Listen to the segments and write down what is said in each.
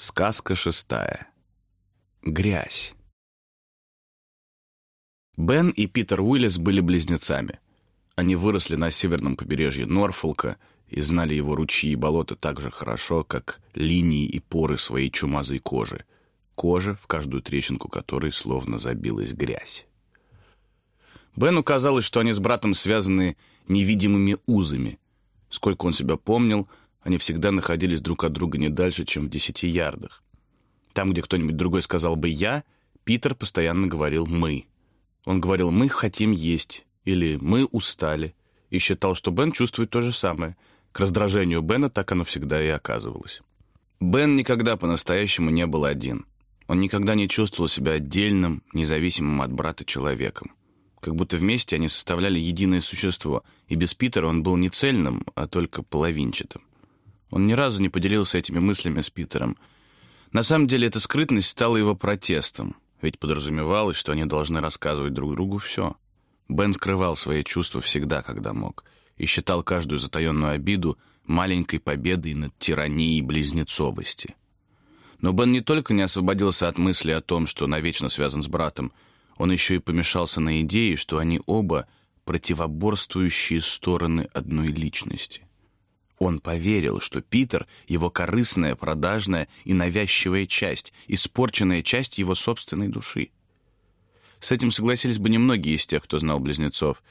Сказка шестая. Грязь. Бен и Питер Уиллис были близнецами. Они выросли на северном побережье Норфолка и знали его ручьи и болота так же хорошо, как линии и поры своей чумазой кожи. Кожа, в каждую трещинку которой словно забилась грязь. Бену казалось, что они с братом связаны невидимыми узами. Сколько он себя помнил, они всегда находились друг от друга не дальше, чем в десяти ярдах. Там, где кто-нибудь другой сказал бы «я», Питер постоянно говорил «мы». Он говорил «мы хотим есть» или «мы устали» и считал, что Бен чувствует то же самое. К раздражению Бена так оно всегда и оказывалось. Бен никогда по-настоящему не был один. Он никогда не чувствовал себя отдельным, независимым от брата человеком. Как будто вместе они составляли единое существо, и без Питера он был не цельным, а только половинчатым. Он ни разу не поделился этими мыслями с Питером. На самом деле эта скрытность стала его протестом, ведь подразумевалось, что они должны рассказывать друг другу все. Бен скрывал свои чувства всегда, когда мог, и считал каждую затаенную обиду маленькой победой над тиранией близнецовости. Но Бен не только не освободился от мысли о том, что навечно связан с братом, он еще и помешался на идее, что они оба противоборствующие стороны одной личности. Он поверил, что Питер — его корыстная, продажная и навязчивая часть, испорченная часть его собственной души. С этим согласились бы немногие из тех, кто знал близнецов.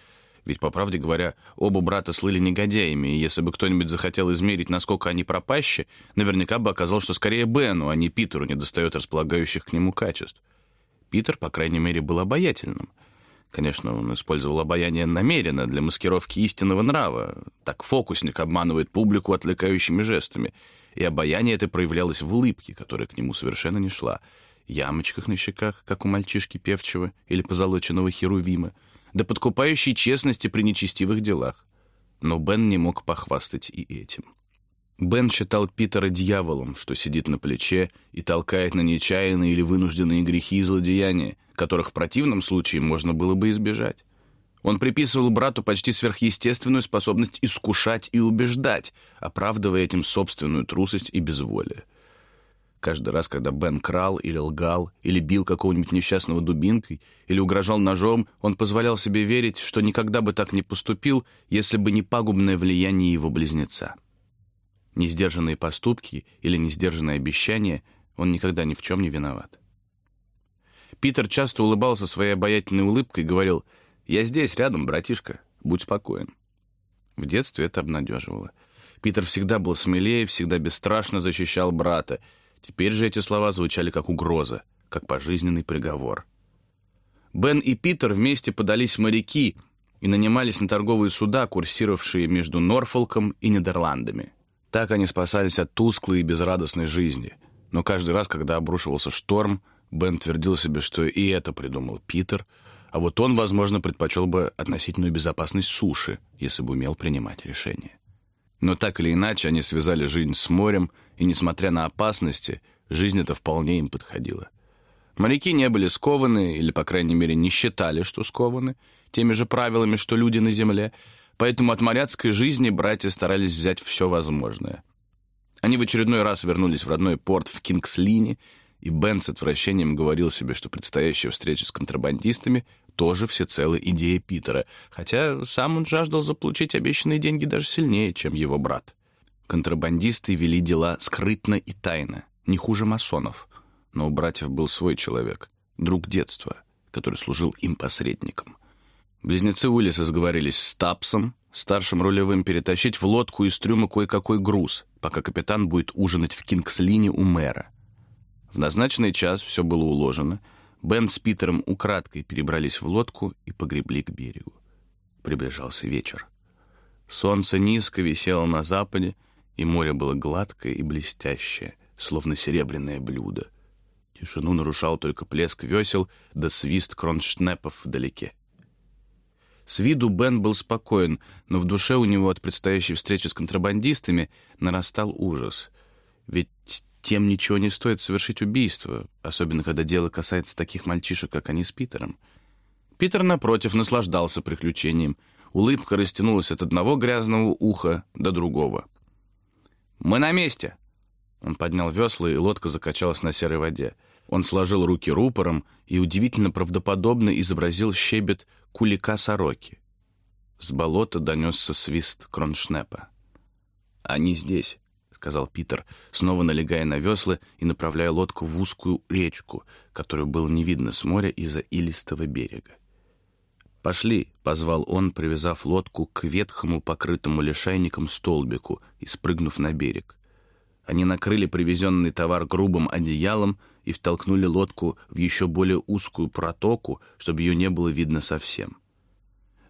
Ведь, по правде говоря, оба брата слыли негодяями, и если бы кто-нибудь захотел измерить, насколько они пропащи, наверняка бы оказалось, что скорее Бену, а не Питеру недостает располагающих к нему качеств. Питер, по крайней мере, был обаятельным — Конечно, он использовал обаяние намеренно для маскировки истинного нрава. Так фокусник обманывает публику отвлекающими жестами. И обаяние это проявлялось в улыбке, которая к нему совершенно не шла, ямочках на щеках, как у мальчишки певчего или позолоченного херувима, до подкупающей честности при нечестивых делах. Но Бен не мог похвастать и этим. Бен считал Питера дьяволом, что сидит на плече и толкает на нечаянные или вынужденные грехи и злодеяния, которых в противном случае можно было бы избежать. Он приписывал брату почти сверхъестественную способность искушать и убеждать, оправдывая этим собственную трусость и безволие. Каждый раз, когда Бен крал или лгал, или бил какого-нибудь несчастного дубинкой, или угрожал ножом, он позволял себе верить, что никогда бы так не поступил, если бы не пагубное влияние его близнеца. Несдержанные поступки или несдержанные обещания он никогда ни в чем не виноват. Питер часто улыбался своей обаятельной улыбкой и говорил «Я здесь, рядом, братишка, будь спокоен». В детстве это обнадеживало. Питер всегда был смелее, всегда бесстрашно защищал брата. Теперь же эти слова звучали как угроза, как пожизненный приговор. Бен и Питер вместе подались моряки и нанимались на торговые суда, курсировавшие между Норфолком и Нидерландами. Так они спасались от тусклой и безрадостной жизни. Но каждый раз, когда обрушивался шторм, Бен твердил себе, что и это придумал Питер, а вот он, возможно, предпочел бы относительную безопасность суши, если бы умел принимать решения. Но так или иначе они связали жизнь с морем, и, несмотря на опасности, жизнь эта вполне им подходила. Моряки не были скованы, или, по крайней мере, не считали, что скованы, теми же правилами, что люди на земле, поэтому от моряцкой жизни братья старались взять все возможное. Они в очередной раз вернулись в родной порт в Кингслине и Бен с отвращением говорил себе, что предстоящая встреча с контрабандистами тоже всецело идея Питера, хотя сам он жаждал заполучить обещанные деньги даже сильнее, чем его брат. Контрабандисты вели дела скрытно и тайно, не хуже масонов. Но у братьев был свой человек, друг детства, который служил им посредником. Близнецы Уиллиса сговорились с Тапсом, старшим рулевым, перетащить в лодку из трюма кое-какой груз, пока капитан будет ужинать в Кингслине у мэра — в назначенный час все было уложено. Бен с Питером украдкой перебрались в лодку и погребли к берегу. Приближался вечер. Солнце низко висело на западе, и море было гладкое и блестящее, словно серебряное блюдо. Тишину нарушал только плеск весел да свист кроншнепов вдалеке. С виду Бен был спокоен, но в душе у него от предстоящей встречи с контрабандистами нарастал ужас. Ведь тем ничего не стоит совершить убийство, особенно когда дело касается таких мальчишек, как они с Питером. Питер, напротив, наслаждался приключением. Улыбка растянулась от одного грязного уха до другого. «Мы на месте!» Он поднял весла, и лодка закачалась на серой воде. Он сложил руки рупором и удивительно правдоподобно изобразил щебет кулика-сороки. С болота донесся свист кроншнепа. «Они здесь», — сказал Питер, снова налегая на весла и направляя лодку в узкую речку, которую было не видно с моря из-за илистого берега. «Пошли», — позвал он, привязав лодку к ветхому, покрытому лишайником столбику и спрыгнув на берег. Они накрыли привезенный товар грубым одеялом и втолкнули лодку в еще более узкую протоку, чтобы ее не было видно совсем.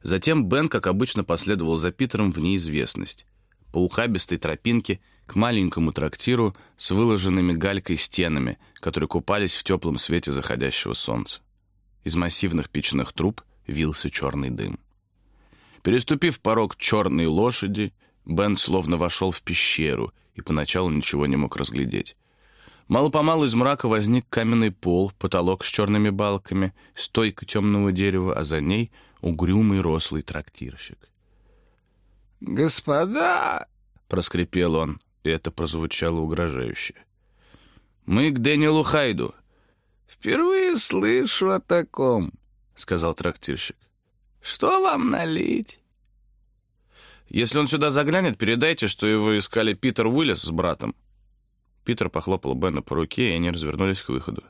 Затем Бен, как обычно, последовал за Питером в неизвестность. По ухабистой тропинке к маленькому трактиру с выложенными галькой стенами, которые купались в теплом свете заходящего солнца. Из массивных печных труб вился черный дым. Переступив порог черной лошади, Бен словно вошел в пещеру и поначалу ничего не мог разглядеть. Мало-помалу из мрака возник каменный пол, потолок с черными балками, стойка темного дерева, а за ней угрюмый рослый трактирщик. «Господа!» — проскрипел он, и это прозвучало угрожающе. «Мы к Дэниелу Хайду». «Впервые слышу о таком», — сказал трактирщик. «Что вам налить?» «Если он сюда заглянет, передайте, что его искали Питер Уиллис с братом», Питер похлопал Бена по руке, и они развернулись к выходу.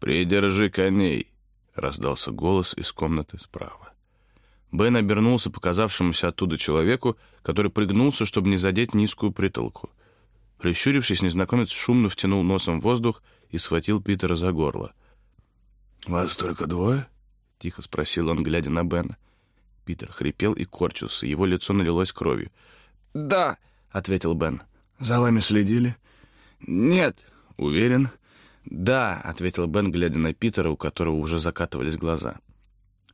«Придержи коней!» — раздался голос из комнаты справа. Бен обернулся показавшемуся оттуда человеку, который пригнулся, чтобы не задеть низкую притолку. Прищурившись, незнакомец шумно втянул носом воздух и схватил Питера за горло. «Вас только двое?» — тихо спросил он, глядя на Бена. Питер хрипел и корчился, его лицо налилось кровью. «Да», — ответил Бен. «За вами следили?» «Нет». «Уверен?» «Да», — ответил Бен, глядя на Питера, у которого уже закатывались глаза.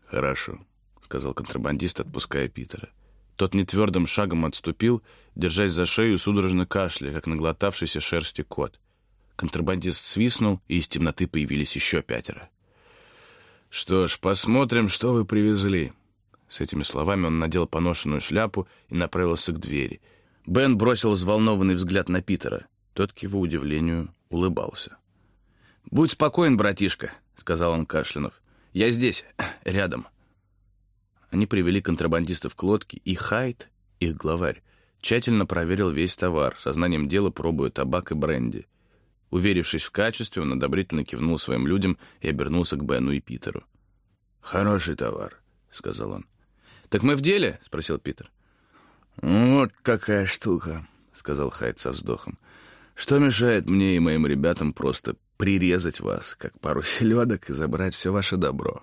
«Хорошо», — сказал контрабандист, отпуская Питера. Тот нетвердым шагом отступил, держась за шею судорожно кашля, как наглотавшийся шерсти кот. Контрабандист свистнул, и из темноты появились еще пятеро. «Что ж, посмотрим, что вы привезли». С этими словами он надел поношенную шляпу и направился к двери. Бен бросил взволнованный взгляд на Питера. Тот, к его удивлению, улыбался. «Будь спокоен, братишка», — сказал он Кашлянов. «Я здесь, рядом». Они привели контрабандистов к лодке, и Хайт, их главарь, тщательно проверил весь товар, сознанием дела пробуя табак и бренди. Уверившись в качестве, он одобрительно кивнул своим людям и обернулся к Бену и Питеру. «Хороший товар», — сказал он. «Так мы в деле?» — спросил Питер. «Вот какая штука», — сказал Хайт со вздохом. Что мешает мне и моим ребятам просто прирезать вас, как пару селедок, и забрать все ваше добро?»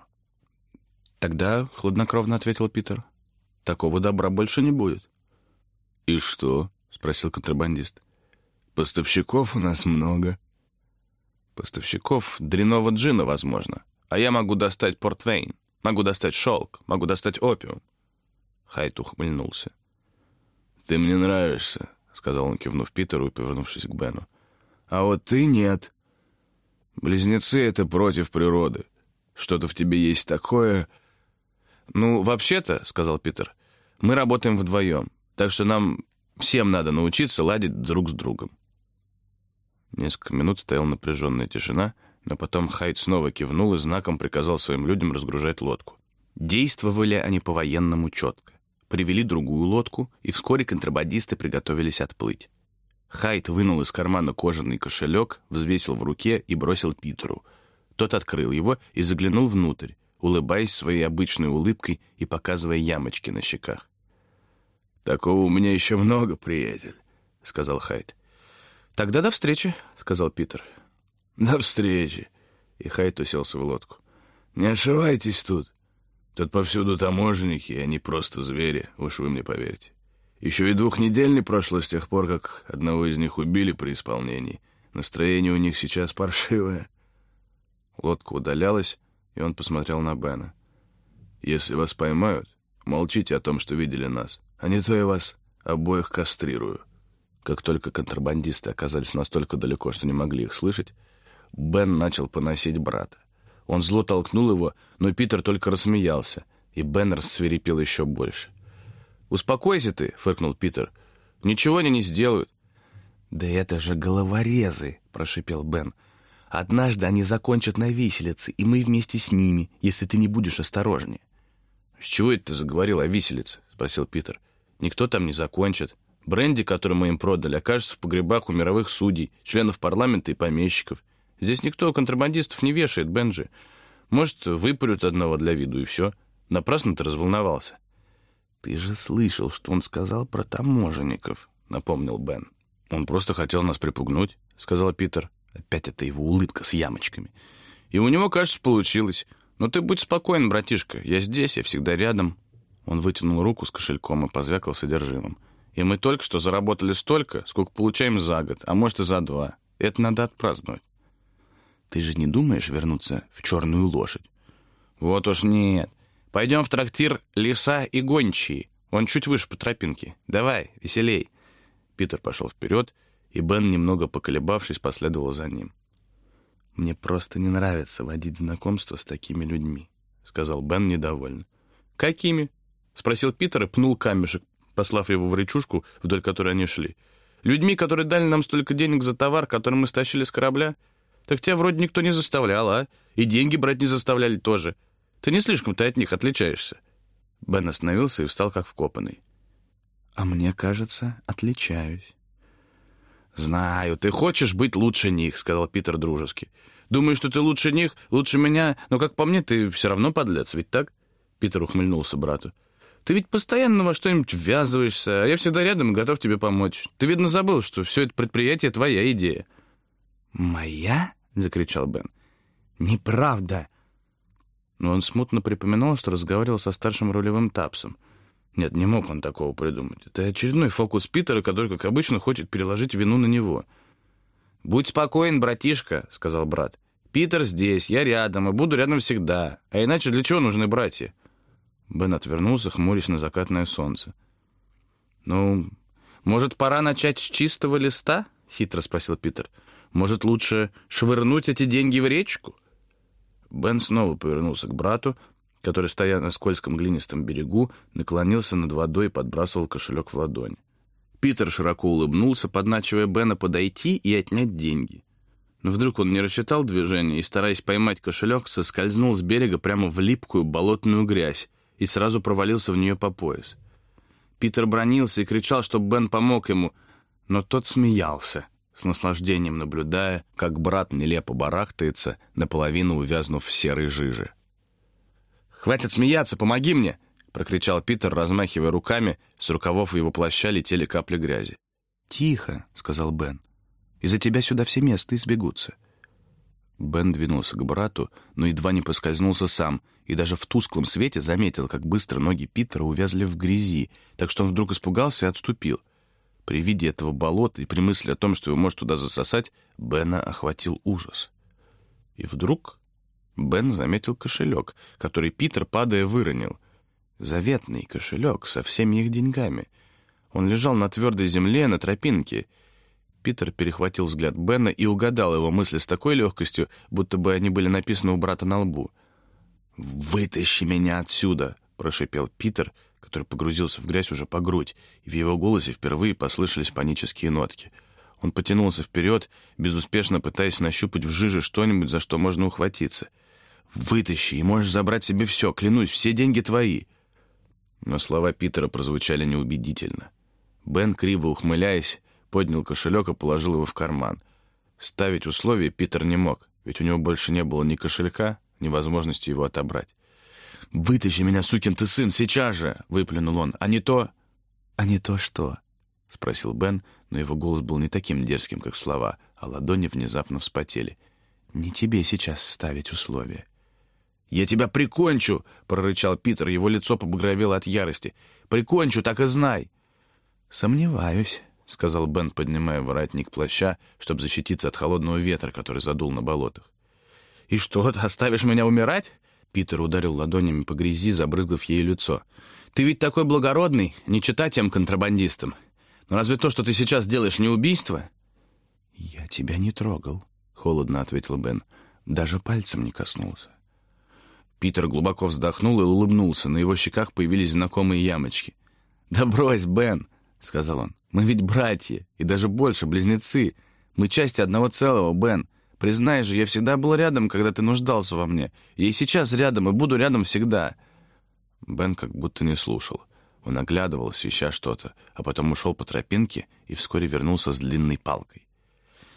«Тогда», — хладнокровно ответил Питер, — «такого добра больше не будет». «И что?» — спросил контрабандист. «Поставщиков у нас много». «Поставщиков дряного джина, возможно. А я могу достать портвейн, могу достать шелк, могу достать опиум». Хайт ухмыльнулся. «Ты мне нравишься», сказал он, кивнув Питеру и повернувшись к Бену. «А вот ты нет. Близнецы — это против природы. Что-то в тебе есть такое...» «Ну, вообще-то, — сказал Питер, — мы работаем вдвоем, так что нам всем надо научиться ладить друг с другом». Несколько минут стояла напряженная тишина, но потом Хайд снова кивнул и знаком приказал своим людям разгружать лодку. Действовали они по-военному четко привели другую лодку, и вскоре контрабандисты приготовились отплыть. Хайт вынул из кармана кожаный кошелек, взвесил в руке и бросил Питеру. Тот открыл его и заглянул внутрь, улыбаясь своей обычной улыбкой и показывая ямочки на щеках. «Такого у меня еще много, приятель», — сказал Хайт. «Тогда до встречи», — сказал Питер. «До встречи», — и Хайт уселся в лодку. «Не ошибайтесь тут. Тут повсюду таможенники, и они просто звери, уж вы мне поверьте. Еще и двух недель не прошло с тех пор, как одного из них убили при исполнении. Настроение у них сейчас паршивое. Лодка удалялась, и он посмотрел на Бена. «Если вас поймают, молчите о том, что видели нас, а не то я вас обоих кастрирую». Как только контрабандисты оказались настолько далеко, что не могли их слышать, Бен начал поносить брата. Он зло толкнул его, но Питер только рассмеялся, и Бен рассверепел еще больше. «Успокойся ты», — фыркнул Питер. «Ничего они не сделают». «Да это же головорезы!» — прошипел Бен. «Однажды они закончат на виселице, и мы вместе с ними, если ты не будешь осторожнее». «С чего это ты заговорил о виселице?» — спросил Питер. «Никто там не закончит. Бренди, который мы им продали, окажется в погребах у мировых судей, членов парламента и помещиков. Здесь никто контрабандистов не вешает, Бенджи. Может, выпарют одного для виду, и все. Напрасно ты разволновался». «Ты же слышал, что он сказал про таможенников», — напомнил Бен. «Он просто хотел нас припугнуть», — сказал Питер. Опять это его улыбка с ямочками. «И у него, кажется, получилось. Но ты будь спокоен, братишка. Я здесь, я всегда рядом». Он вытянул руку с кошельком и позвякал содержимым. «И мы только что заработали столько, сколько получаем за год, а может и за два. Это надо отпраздновать». «Ты же не думаешь вернуться в черную лошадь?» «Вот уж нет. Пойдем в трактир «Лиса и гончие». Он чуть выше по тропинке. Давай, веселей». Питер пошел вперед, и Бен, немного поколебавшись, последовал за ним. «Мне просто не нравится водить знакомство с такими людьми», — сказал Бен недовольно. «Какими?» — спросил Питер и пнул камешек, послав его в речушку, вдоль которой они шли. «Людьми, которые дали нам столько денег за товар, который мы стащили с корабля? Так тебя вроде никто не заставлял, а? И деньги брать не заставляли тоже. Ты не слишком-то от них отличаешься». Бен остановился и встал как вкопанный. «А мне кажется, отличаюсь». «Знаю, ты хочешь быть лучше них», — сказал Питер дружески. «Думаешь, что ты лучше них, лучше меня, но, как по мне, ты все равно подлец, ведь так?» Питер ухмыльнулся брату. «Ты ведь постоянно во что-нибудь ввязываешься, а я всегда рядом и готов тебе помочь. Ты, видно, забыл, что все это предприятие — твоя идея». «Моя?» — закричал Бен. «Неправда!» Но он смутно припоминал, что разговаривал со старшим рулевым Тапсом. Нет, не мог он такого придумать. Это очередной фокус Питера, который, как обычно, хочет переложить вину на него. «Будь спокоен, братишка», — сказал брат. «Питер здесь, я рядом, и буду рядом всегда. А иначе для чего нужны братья?» Бен отвернулся, хмурясь на закатное солнце. «Ну, может, пора начать с чистого листа?» — хитро спросил Питер. «Может, лучше швырнуть эти деньги в речку?» Бен снова повернулся к брату, который, стоя на скользком глинистом берегу, наклонился над водой и подбрасывал кошелек в ладонь. Питер широко улыбнулся, подначивая Бена подойти и отнять деньги. Но вдруг он не рассчитал движение и, стараясь поймать кошелек, соскользнул с берега прямо в липкую болотную грязь и сразу провалился в нее по пояс. Питер бронился и кричал, чтобы Бен помог ему, но тот смеялся, с наслаждением наблюдая, как брат нелепо барахтается, наполовину увязнув в серой жиже. «Хватит смеяться, помоги мне!» — прокричал Питер, размахивая руками. С рукавов его плаща летели капли грязи. «Тихо», — сказал Бен. «Из-за тебя сюда все места избегутся». Бен двинулся к брату, но едва не поскользнулся сам, и даже в тусклом свете заметил, как быстро ноги Питера увязли в грязи, так что он вдруг испугался и отступил. При виде этого болота и при мысли о том, что его может туда засосать, Бена охватил ужас. И вдруг Бен заметил кошелек, который Питер, падая, выронил. Заветный кошелек со всеми их деньгами. Он лежал на твердой земле, на тропинке. Питер перехватил взгляд Бена и угадал его мысли с такой легкостью, будто бы они были написаны у брата на лбу. «Вытащи меня отсюда!» — прошипел Питер, который погрузился в грязь уже по грудь, и в его голосе впервые послышались панические нотки. Он потянулся вперед, безуспешно пытаясь нащупать в жиже что-нибудь, за что можно ухватиться — Вытащи, и можешь забрать себе все, клянусь, все деньги твои». Но слова Питера прозвучали неубедительно. Бен, криво ухмыляясь, поднял кошелек и положил его в карман. Ставить условия Питер не мог, ведь у него больше не было ни кошелька, ни возможности его отобрать. «Вытащи меня, сукин ты сын, сейчас же!» — выплюнул он. «А не то...» «А не то что?» — спросил Бен, но его голос был не таким дерзким, как слова, а ладони внезапно вспотели. «Не тебе сейчас ставить условия. «Я тебя прикончу!» — прорычал Питер, его лицо побагровело от ярости. «Прикончу, так и знай!» «Сомневаюсь», — сказал Бен, поднимая воротник плаща, чтобы защититься от холодного ветра, который задул на болотах. «И что, ты оставишь меня умирать?» Питер ударил ладонями по грязи, забрызгав ей лицо. «Ты ведь такой благородный, не читай тем контрабандистам. Но разве то, что ты сейчас делаешь, не убийство?» «Я тебя не трогал», — холодно ответил Бен. «Даже пальцем не коснулся». Питер глубоко вздохнул и улыбнулся. На его щеках появились знакомые ямочки. «Да брось, Бен!» —— сказал он. «Мы ведь братья, и даже больше, близнецы. Мы части одного целого, Бен. Признай же, я всегда был рядом, когда ты нуждался во мне. Я и сейчас рядом, и буду рядом всегда». Бен как будто не слушал. Он оглядывался, ища что-то, а потом ушел по тропинке и вскоре вернулся с длинной палкой.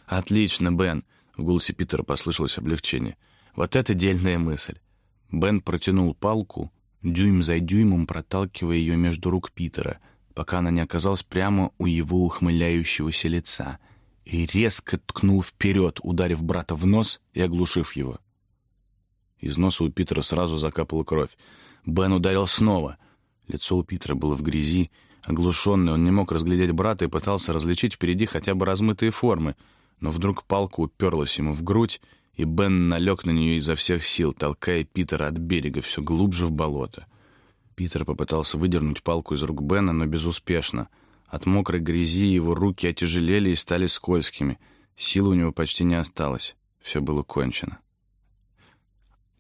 «Отлично, Бен!» — в голосе Питера послышалось облегчение. «Вот это дельная мысль!» Бен протянул палку, дюйм за дюймом проталкивая ее между рук Питера, пока она не оказалась прямо у его ухмыляющегося лица, и резко ткнул вперед, ударив брата в нос и оглушив его. Из носа у Питера сразу закапала кровь. Бен ударил снова — Лицо у Питера было в грязи, оглушенный, он не мог разглядеть брата и пытался различить впереди хотя бы размытые формы, но вдруг палка уперлась ему в грудь, и Бен налег на нее изо всех сил, толкая Питера от берега все глубже в болото. Питер попытался выдернуть палку из рук Бена, но безуспешно. От мокрой грязи его руки отяжелели и стали скользкими. Силы у него почти не осталось. Все было кончено.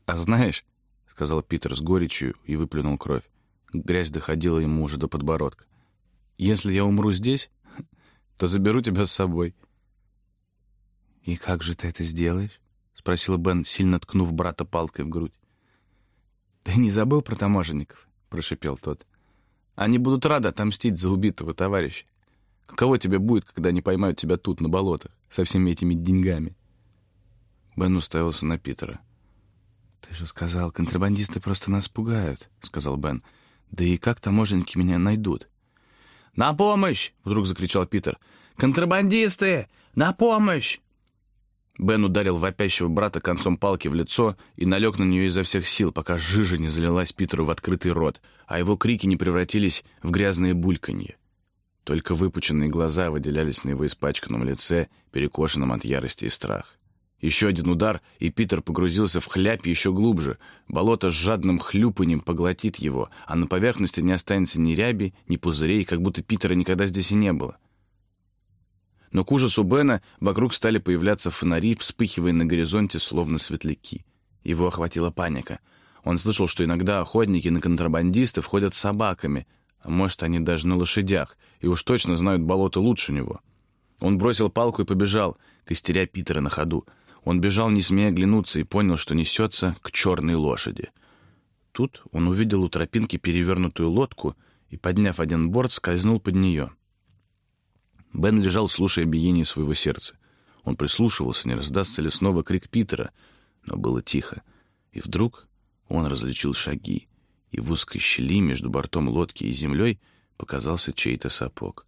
«А знаешь», — сказал Питер с горечью и выплюнул кровь, Грязь доходила ему уже до подбородка. «Если я умру здесь, то заберу тебя с собой». «И как же ты это сделаешь?» — спросил Бен, сильно ткнув брата палкой в грудь. «Ты не забыл про таможенников?» — прошипел тот. «Они будут рады отомстить за убитого товарища. Каково тебе будет, когда они поймают тебя тут, на болотах, со всеми этими деньгами?» Бен уставился на Питера. «Ты же сказал, контрабандисты просто нас пугают», — сказал Бен. Да и как таможенники меня найдут? «На помощь!» — вдруг закричал Питер. «Контрабандисты! На помощь!» Бен ударил вопящего брата концом палки в лицо и налег на нее изо всех сил, пока жижа не залилась Питеру в открытый рот, а его крики не превратились в грязные бульканье. Только выпученные глаза выделялись на его испачканном лице, перекошенном от ярости и страха. Еще один удар, и Питер погрузился в хляпь еще глубже. Болото с жадным хлюпанием поглотит его, а на поверхности не останется ни ряби, ни пузырей, как будто Питера никогда здесь и не было. Но к ужасу Бена вокруг стали появляться фонари, вспыхивая на горизонте, словно светляки. Его охватила паника. Он слышал, что иногда охотники на контрабандистов ходят с собаками, а может, они даже на лошадях, и уж точно знают болото лучше него. Он бросил палку и побежал, костеря Питера на ходу — он бежал, не смея оглянуться, и понял, что несется к черной лошади. Тут он увидел у тропинки перевернутую лодку и, подняв один борт, скользнул под нее. Бен лежал, слушая биение своего сердца. Он прислушивался, не раздастся ли снова крик Питера, но было тихо. И вдруг он различил шаги, и в узкой щели между бортом лодки и землей показался чей-то сапог.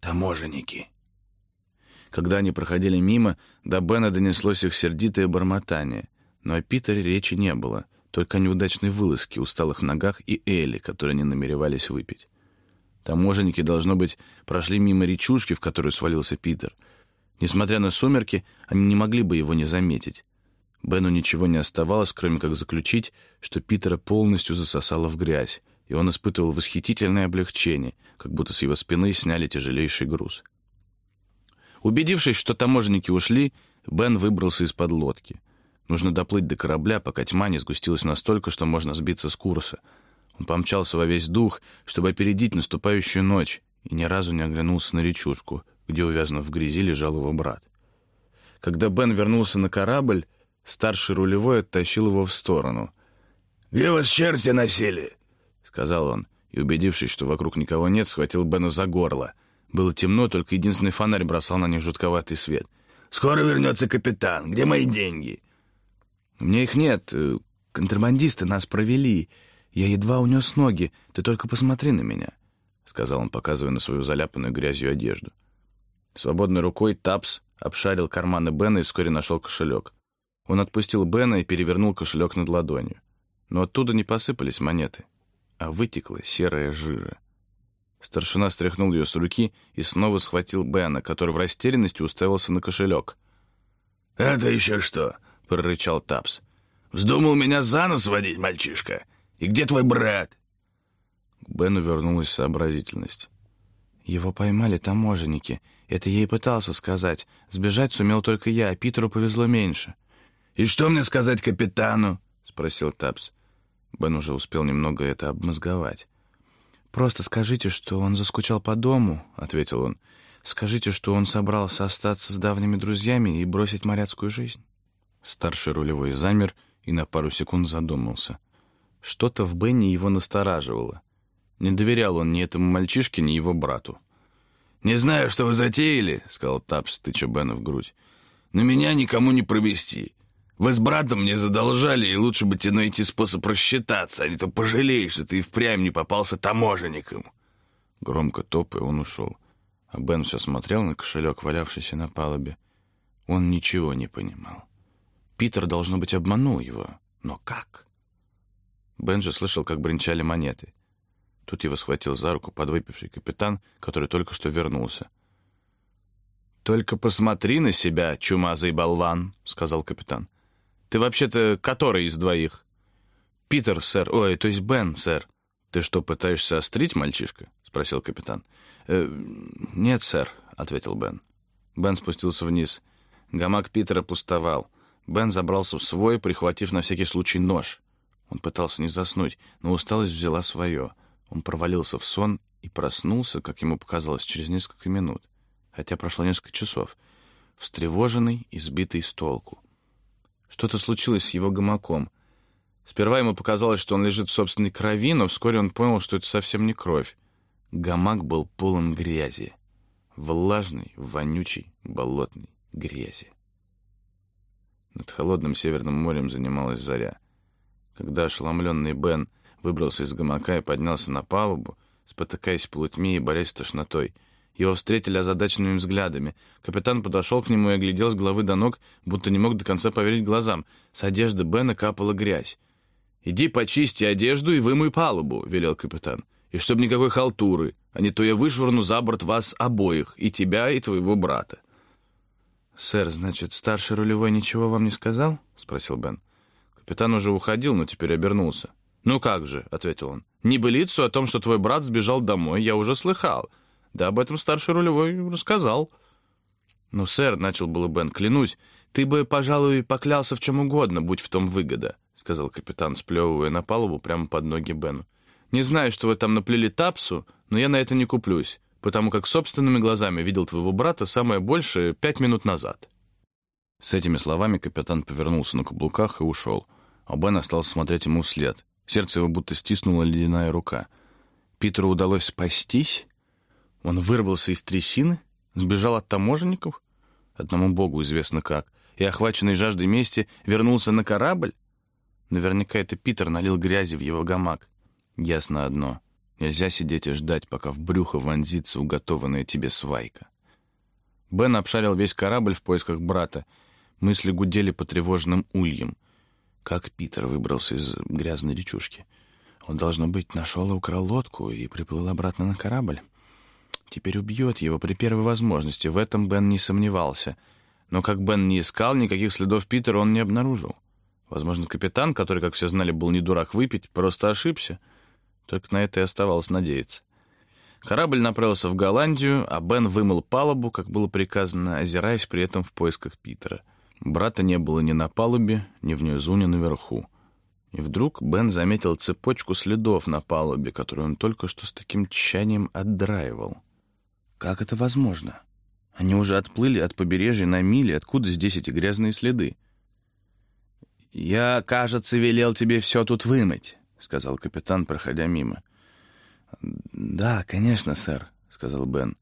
«Таможенники!» Когда они проходили мимо, до Бена донеслось их сердитое бормотание. Но о Питере речи не было, только о неудачной вылазке, усталых ногах и Элли, которые они намеревались выпить. Таможенники, должно быть, прошли мимо речушки, в которую свалился Питер. Несмотря на сумерки, они не могли бы его не заметить. Бену ничего не оставалось, кроме как заключить, что Питера полностью засосало в грязь, и он испытывал восхитительное облегчение, как будто с его спины сняли тяжелейший груз. Убедившись, что таможенники ушли, Бен выбрался из-под лодки. Нужно доплыть до корабля, пока тьма не сгустилась настолько, что можно сбиться с курса. Он помчался во весь дух, чтобы опередить наступающую ночь, и ни разу не оглянулся на речушку, где, увязнув в грязи, лежал его брат. Когда Бен вернулся на корабль, старший рулевой оттащил его в сторону. «Где вас черти носили?» — сказал он, и, убедившись, что вокруг никого нет, схватил Бена за горло — было темно, только единственный фонарь бросал на них жутковатый свет. «Скоро вернется капитан. Где мои деньги?» «У меня их нет. Э, контрабандисты нас провели. Я едва унес ноги. Ты только посмотри на меня», — сказал он, показывая на свою заляпанную грязью одежду. Свободной рукой Тапс обшарил карманы Бена и вскоре нашел кошелек. Он отпустил Бена и перевернул кошелек над ладонью. Но оттуда не посыпались монеты, а вытекла серая жижа. Старшина стряхнул ее с руки и снова схватил Бена, который в растерянности уставился на кошелек. «Это еще что?» — прорычал Тапс. «Вздумал меня за нос водить, мальчишка? И где твой брат?» К Бену вернулась сообразительность. «Его поймали таможенники. Это я и пытался сказать. Сбежать сумел только я, а Питеру повезло меньше». «И что мне сказать капитану?» — спросил Тапс. Бен уже успел немного это обмозговать. «Просто скажите, что он заскучал по дому», — ответил он. «Скажите, что он собрался остаться с давними друзьями и бросить моряцкую жизнь». Старший рулевой замер и на пару секунд задумался. Что-то в Бенни его настораживало. Не доверял он ни этому мальчишке, ни его брату. «Не знаю, что вы затеяли», — сказал Тапс, тыча Бена в грудь. «Но меня никому не провести. Вы с братом мне задолжали, и лучше бы тебе найти способ рассчитаться, а не то пожалеешь, что ты и впрямь не попался таможенником». Громко топая, он ушел. А Бен все смотрел на кошелек, валявшийся на палубе. Он ничего не понимал. Питер, должно быть, обманул его. Но как? Бен же слышал, как бренчали монеты. Тут его схватил за руку подвыпивший капитан, который только что вернулся. «Только посмотри на себя, чумазый болван», — сказал капитан. «Ты вообще-то который из двоих?» «Питер, сэр. Ой, то есть Бен, сэр». «Ты что, пытаешься острить, мальчишка?» — спросил капитан. «Э, «Нет, сэр», — ответил Бен. Бен спустился вниз. Гамак Питера пустовал. Бен забрался в свой, прихватив на всякий случай нож. Он пытался не заснуть, но усталость взяла свое. Он провалился в сон и проснулся, как ему показалось, через несколько минут, хотя прошло несколько часов, встревоженный и сбитый с толку. Что-то случилось с его гамаком. Сперва ему показалось, что он лежит в собственной крови, но вскоре он понял, что это совсем не кровь. Гамак был полон грязи. Влажной, вонючей, болотной грязи. Над холодным Северным морем занималась заря. Когда ошеломленный Бен выбрался из гамака и поднялся на палубу, спотыкаясь в полутьме и борясь с тошнотой, его встретили озадаченными взглядами. Капитан подошел к нему и оглядел с головы до ног, будто не мог до конца поверить глазам. С одежды Бена капала грязь. «Иди почисти одежду и вымой палубу», — велел капитан. «И чтоб никакой халтуры, а не то я вышвырну за борт вас обоих, и тебя, и твоего брата». «Сэр, значит, старший рулевой ничего вам не сказал?» — спросил Бен. Капитан уже уходил, но теперь обернулся. «Ну как же», — ответил он, — «небылицу о том, что твой брат сбежал домой, я уже слыхал. Да об этом старший рулевой рассказал». «Ну, сэр», — начал было Бен, — «клянусь, ты бы, пожалуй, поклялся в чем угодно, будь в том выгода», — сказал капитан, сплевывая на палубу прямо под ноги Бену. «Не знаю, что вы там наплели тапсу, но я на это не куплюсь потому как собственными глазами видел твоего брата самое большее пять минут назад». С этими словами капитан повернулся на каблуках и ушел, а Бен остался смотреть ему вслед. Сердце его будто стиснула ледяная рука. Питеру удалось спастись? Он вырвался из трясины? Сбежал от таможенников? Одному богу известно как. И, охваченный жаждой мести, вернулся на корабль? Наверняка это Питер налил грязи в его гамак. Ясно одно. Нельзя сидеть и ждать, пока в брюхо вонзится уготованная тебе свайка. Бен обшарил весь корабль в поисках брата. Мысли гудели по тревожным ульям. Как Питер выбрался из грязной речушки? Он, должно быть, нашел и украл лодку и приплыл обратно на корабль. Теперь убьет его при первой возможности. В этом Бен не сомневался. Но как Бен не искал, никаких следов Питера он не обнаружил. Возможно, капитан, который, как все знали, был не дурак выпить, просто ошибся — только на это и оставалось надеяться. Корабль направился в Голландию, а Бен вымыл палубу, как было приказано, озираясь при этом в поисках Питера. Брата не было ни на палубе, ни внизу, ни наверху. И вдруг Бен заметил цепочку следов на палубе, которую он только что с таким тщанием отдраивал. Как это возможно? Они уже отплыли от побережья на мили, откуда здесь эти грязные следы? «Я, кажется, велел тебе все тут вымыть», — сказал капитан, проходя мимо. «Да, конечно, сэр», — сказал Бен.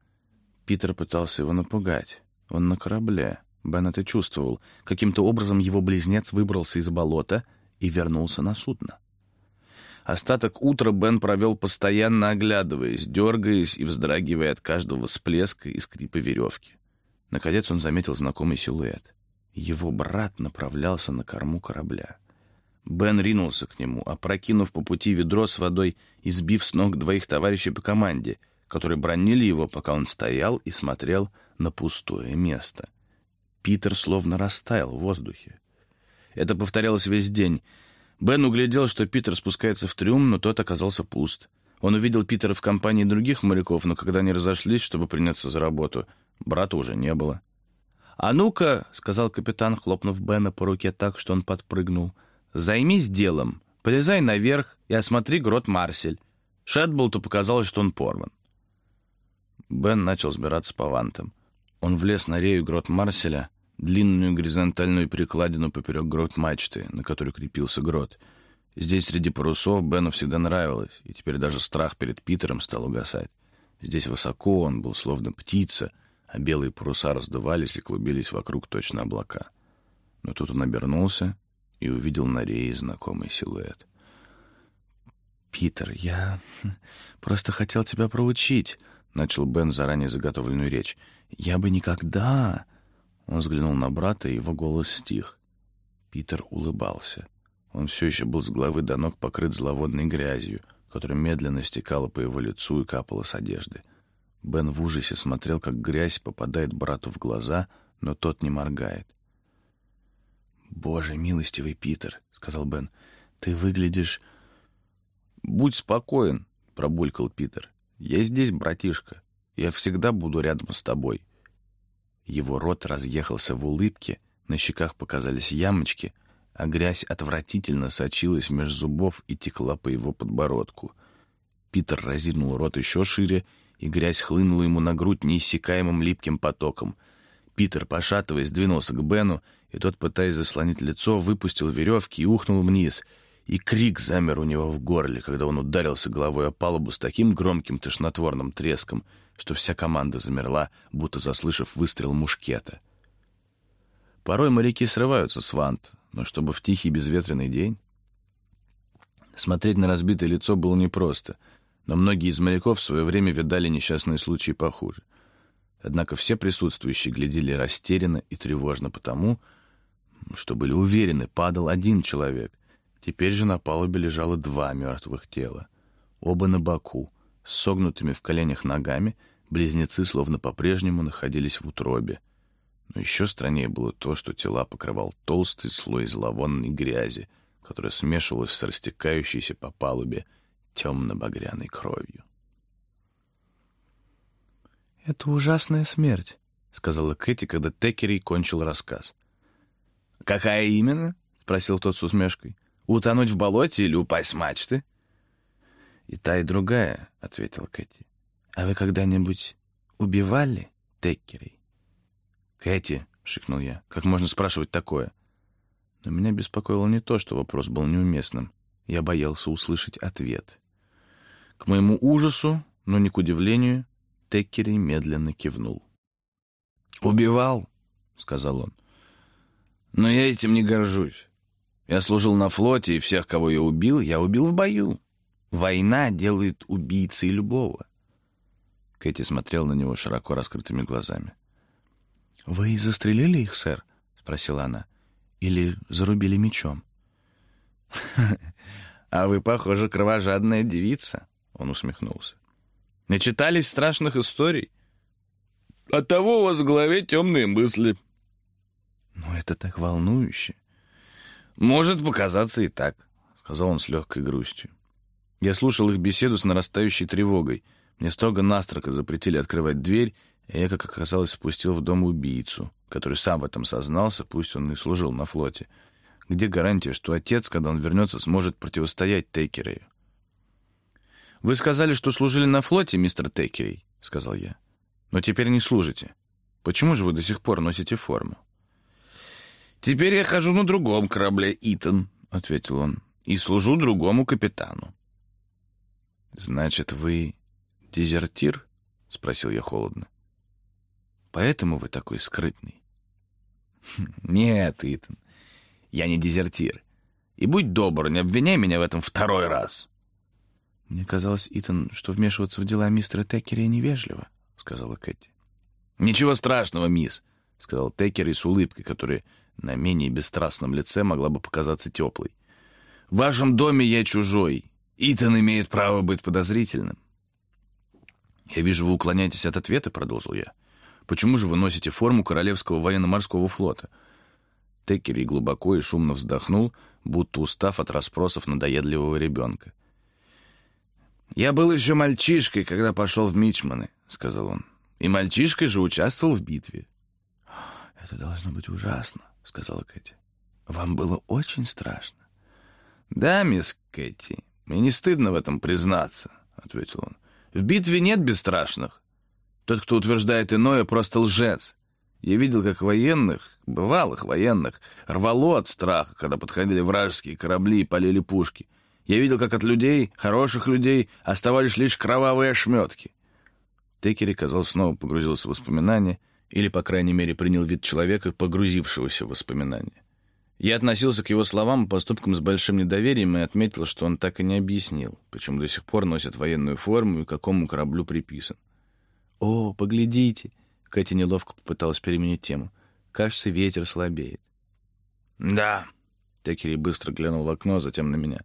Питер пытался его напугать. Он на корабле. Бен это чувствовал. Каким-то образом его близнец выбрался из болота и вернулся на судно. Остаток утра Бен провел постоянно оглядываясь, дергаясь и вздрагивая от каждого всплеска и скрипа веревки. Наконец он заметил знакомый силуэт. Его брат направлялся на корму корабля. Бен ринулся к нему, опрокинув по пути ведро с водой и сбив с ног двоих товарищей по команде, которые бронили его, пока он стоял и смотрел на пустое место. Питер словно растаял в воздухе. Это повторялось весь день. Бен углядел, что Питер спускается в трюм, но тот оказался пуст. Он увидел Питера в компании других моряков, но когда они разошлись, чтобы приняться за работу, брата уже не было. «А ну-ка», — сказал капитан, хлопнув Бена по руке так, что он подпрыгнул, — Займись делом. Полезай наверх и осмотри грот Марсель. Шетболту показалось, что он порван. Бен начал сбираться по вантам. Он влез на рею грот Марселя, длинную горизонтальную перекладину поперек грот мачты, на которой крепился грот. Здесь среди парусов Бену всегда нравилось, и теперь даже страх перед Питером стал угасать. Здесь высоко он был, словно птица, а белые паруса раздувались и клубились вокруг точно облака. Но тут он обернулся и увидел на рее знакомый силуэт. «Питер, я просто хотел тебя проучить», — начал Бен заранее заготовленную речь. «Я бы никогда...» Он взглянул на брата, и его голос стих. Питер улыбался. Он все еще был с головы до ног покрыт зловодной грязью, которая медленно стекала по его лицу и капала с одежды. Бен в ужасе смотрел, как грязь попадает брату в глаза, но тот не моргает. «Боже, милостивый Питер», — сказал Бен, — «ты выглядишь...» «Будь спокоен», — пробулькал Питер. «Я здесь, братишка. Я всегда буду рядом с тобой». Его рот разъехался в улыбке, на щеках показались ямочки, а грязь отвратительно сочилась меж зубов и текла по его подбородку. Питер разинул рот еще шире, и грязь хлынула ему на грудь неиссякаемым липким потоком. Питер, пошатываясь, двинулся к Бену, и тот, пытаясь заслонить лицо, выпустил веревки и ухнул вниз — и крик замер у него в горле, когда он ударился головой о палубу с таким громким тошнотворным треском, что вся команда замерла, будто заслышав выстрел мушкета. Порой моряки срываются с вант, но чтобы в тихий безветренный день... Смотреть на разбитое лицо было непросто, но многие из моряков в свое время видали несчастные случаи похуже. Однако все присутствующие глядели растерянно и тревожно потому, что были уверены, падал один человек, Теперь же на палубе лежало два мертвых тела. Оба на боку, с согнутыми в коленях ногами, близнецы словно по-прежнему находились в утробе. Но еще страннее было то, что тела покрывал толстый слой зловонной грязи, которая смешивалась с растекающейся по палубе темно-багряной кровью. «Это ужасная смерть», — сказала Кэти, когда Текерей кончил рассказ. «Какая именно?» — спросил тот с усмешкой. Утонуть в болоте или упасть с мачты?» «И та, и другая», — ответила Кэти. «А вы когда-нибудь убивали Теккерей?» «Кэти», — шикнул я, — «как можно спрашивать такое?» Но меня беспокоило не то, что вопрос был неуместным. Я боялся услышать ответ. К моему ужасу, но не к удивлению, Теккерей медленно кивнул. «Убивал», — сказал он. «Но я этим не горжусь. Я служил на флоте, и всех, кого я убил, я убил в бою. Война делает убийцей любого. Кэти смотрел на него широко раскрытыми глазами. «Вы застрелили их, сэр?» — спросила она. «Или зарубили мечом?» «А вы, похоже, кровожадная девица», — он усмехнулся. «Начитались страшных историй? Оттого у вас в голове темные мысли». «Но это так волнующе. «Может показаться и так», — сказал он с легкой грустью. Я слушал их беседу с нарастающей тревогой. Мне строго-настрого запретили открывать дверь, и я, как оказалось, спустил в дом убийцу, который сам в этом сознался, пусть он и служил на флоте. Где гарантия, что отец, когда он вернется, сможет противостоять Тейкерею? «Вы сказали, что служили на флоте, мистер Тейкерей», — сказал я. «Но теперь не служите. Почему же вы до сих пор носите форму?» «Теперь я хожу на другом корабле, Итан», — ответил он, — «и служу другому капитану». «Значит, вы дезертир?» — спросил я холодно. «Поэтому вы такой скрытный?» «Нет, Итан, я не дезертир. И будь добр, не обвиняй меня в этом второй раз». «Мне казалось, Итан, что вмешиваться в дела мистера Теккера невежливо», — сказала Кэти. «Ничего страшного, мисс», — сказал Теккер с улыбкой, которая на менее бесстрастном лице могла бы показаться теплой. «В вашем доме я чужой. Итан имеет право быть подозрительным». «Я вижу, вы уклоняетесь от ответа», — продолжил я. «Почему же вы носите форму Королевского военно-морского флота?» Теккери глубоко и шумно вздохнул, будто устав от расспросов надоедливого ребенка. «Я был еще мальчишкой, когда пошел в Мичманы», — сказал он. «И мальчишкой же участвовал в битве». «Это должно быть ужасно», — сказала Кэти. «Вам было очень страшно». «Да, мисс Кэти, мне не стыдно в этом признаться», — ответил он. «В битве нет бесстрашных. Тот, кто утверждает иное, просто лжец. Я видел, как военных, бывалых военных, рвало от страха, когда подходили вражеские корабли и полили пушки. Я видел, как от людей, хороших людей, оставались лишь кровавые ошметки. Текери, казалось, снова погрузился в воспоминания, или, по крайней мере, принял вид человека, погрузившегося в воспоминания. Я относился к его словам и поступкам с большим недоверием и отметил, что он так и не объяснил, почему до сих пор носит военную форму и какому кораблю приписан. «О, поглядите!» — Кэти неловко попыталась переменить тему. «Кажется, ветер слабеет». «Да». Текери быстро глянул в окно, затем на меня.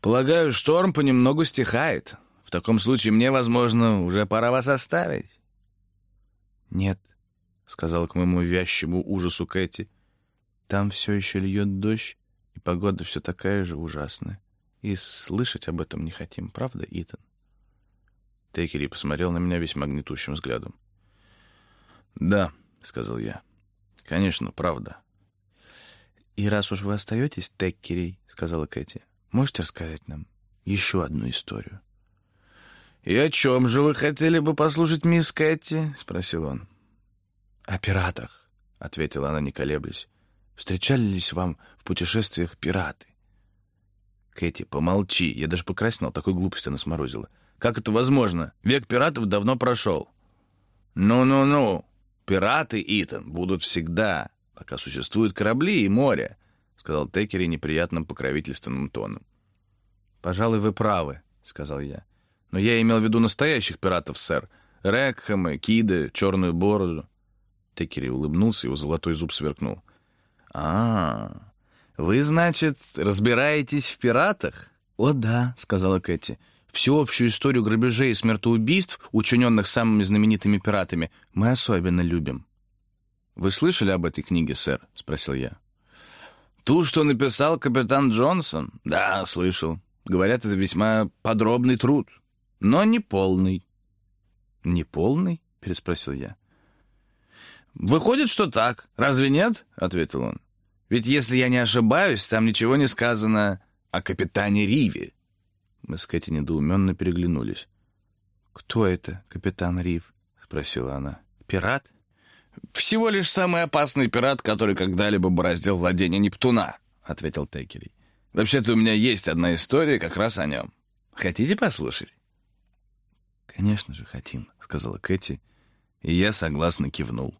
«Полагаю, шторм понемногу стихает. В таком случае мне, возможно, уже пора вас оставить». «Нет», — сказала к моему вязчему ужасу Кэти. «Там все еще льет дождь, и погода все такая же ужасная. И слышать об этом не хотим, правда, Итан?» Текери посмотрел на меня весьма гнетущим взглядом. «Да», — сказал я. «Конечно, правда». «И раз уж вы остаетесь, Теккерей», — сказала Кэти, — «можете рассказать нам еще одну историю?» «И о чем же вы хотели бы послушать, мисс Кэти?» — спросил он. «О пиратах», — ответила она, не колеблясь. «Встречались вам в путешествиях пираты?» «Кэти, помолчи. Я даже покраснел, такой глупости она сморозила. Как это возможно? Век пиратов давно прошел». «Ну-ну-ну. Пираты, Итан, будут всегда, пока существуют корабли и море», — сказал Текери неприятным покровительственным тоном. «Пожалуй, вы правы», — сказал я. Но я имел в виду настоящих пиратов, сэр. Рекхэма, Кида, Черную Бороду. Текери улыбнулся, его золотой зуб сверкнул. «А, вы, значит, разбираетесь в пиратах?» «О да», — сказала Кэти. «Всеобщую историю грабежей и смертоубийств, учиненных самыми знаменитыми пиратами, мы особенно любим». «Вы слышали об этой книге, сэр?» — спросил я. «Ту, что написал капитан Джонсон?» «Да, слышал. Говорят, это весьма подробный труд но не полный. «Не полный?» — переспросил я. «Выходит, что так. Разве нет?» — ответил он. «Ведь, если я не ошибаюсь, там ничего не сказано о капитане Риве». Мы с Кэти недоуменно переглянулись. «Кто это, капитан Рив?» — спросила она. «Пират?» «Всего лишь самый опасный пират, который когда-либо бороздил владение Нептуна», — ответил Текерий. «Вообще-то у меня есть одна история как раз о нем. Хотите послушать?» «Конечно же хотим», — сказала Кэти, и я согласно кивнул.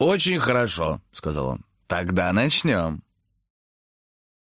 «Очень хорошо», — сказал он. «Тогда начнем».